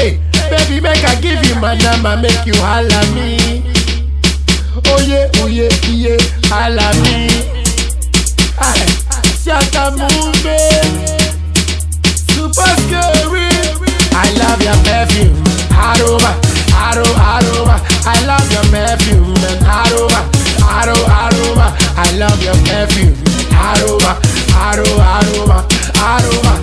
Hey, baby, make I give you my number, make you holla me. Oh yeah, oh yeah, yeah, holla me. Aye, Shatta Mumbe, super scary. I love your perfume, aroma, aroma, aroma. I love your perfume and aroma, aroma, aroma. I love your perfume, aroma, aroma, aroma, aroma,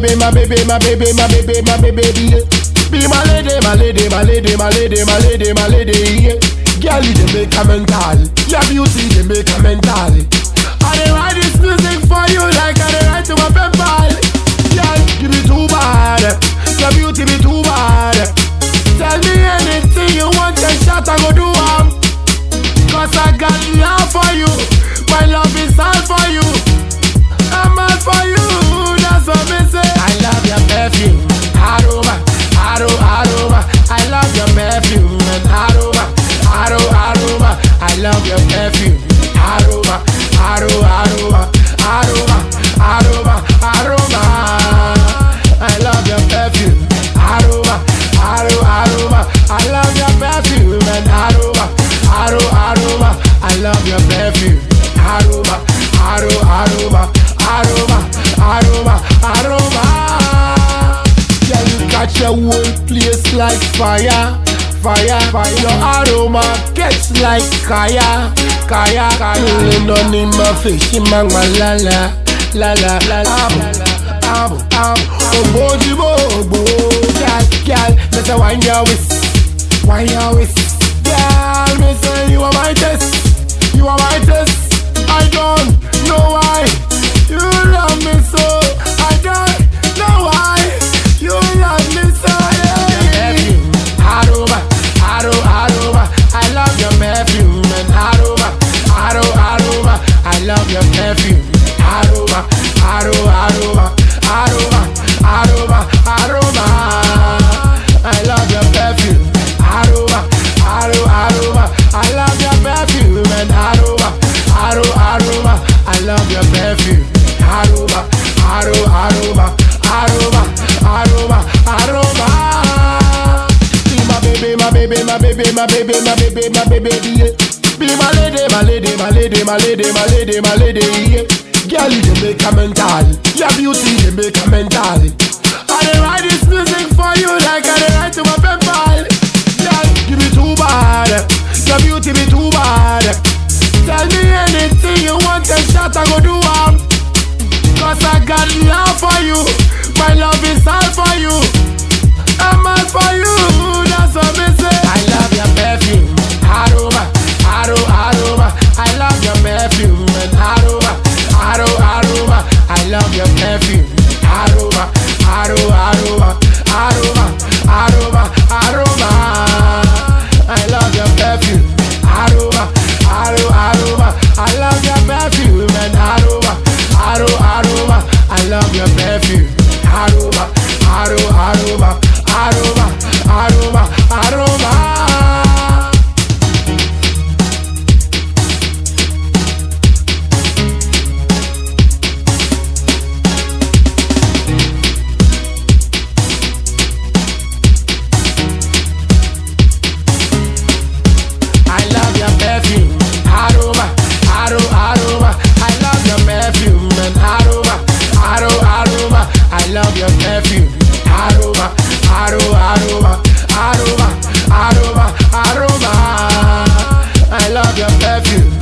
baby, my baby, my baby, my baby, my baby. Be my lady, my lady, my lady, my lady, my lady, my lady, yeah. Girl, you make a mental. Your beauty dey make a mental. I dey write this music for you like I love your perfume, aroma, aroma, aroma, aroma, aroma, aroma. Yeah, you catch a whole place like fire, fire, fire. Your aroma gets like kaya, kaya, kaya. Pulling on in my face, she my la la, la la, la la. Abo, abo, obo, oh, jibo, obo. Girl, me say wine your waist, wine your waist. My baby, my baby, my baby, yeah. Be my lady, my lady, my lady, my lady, my lady, my lady, yeah. Girl, you make a mental. Your beauty dey make a mental. perfume. Aroma, aroma, aroma, aroma, aroma, aroma. I love your perfume. Aroma, aroma, aroma. I love your perfume and aroma, aroma, aroma. I love your perfume. Aroma, aroma, aroma, aroma, aroma, aroma. aroma. love your perfume. Aroma, aroma, aroma, aroma, aroma, aroma. I love your perfume.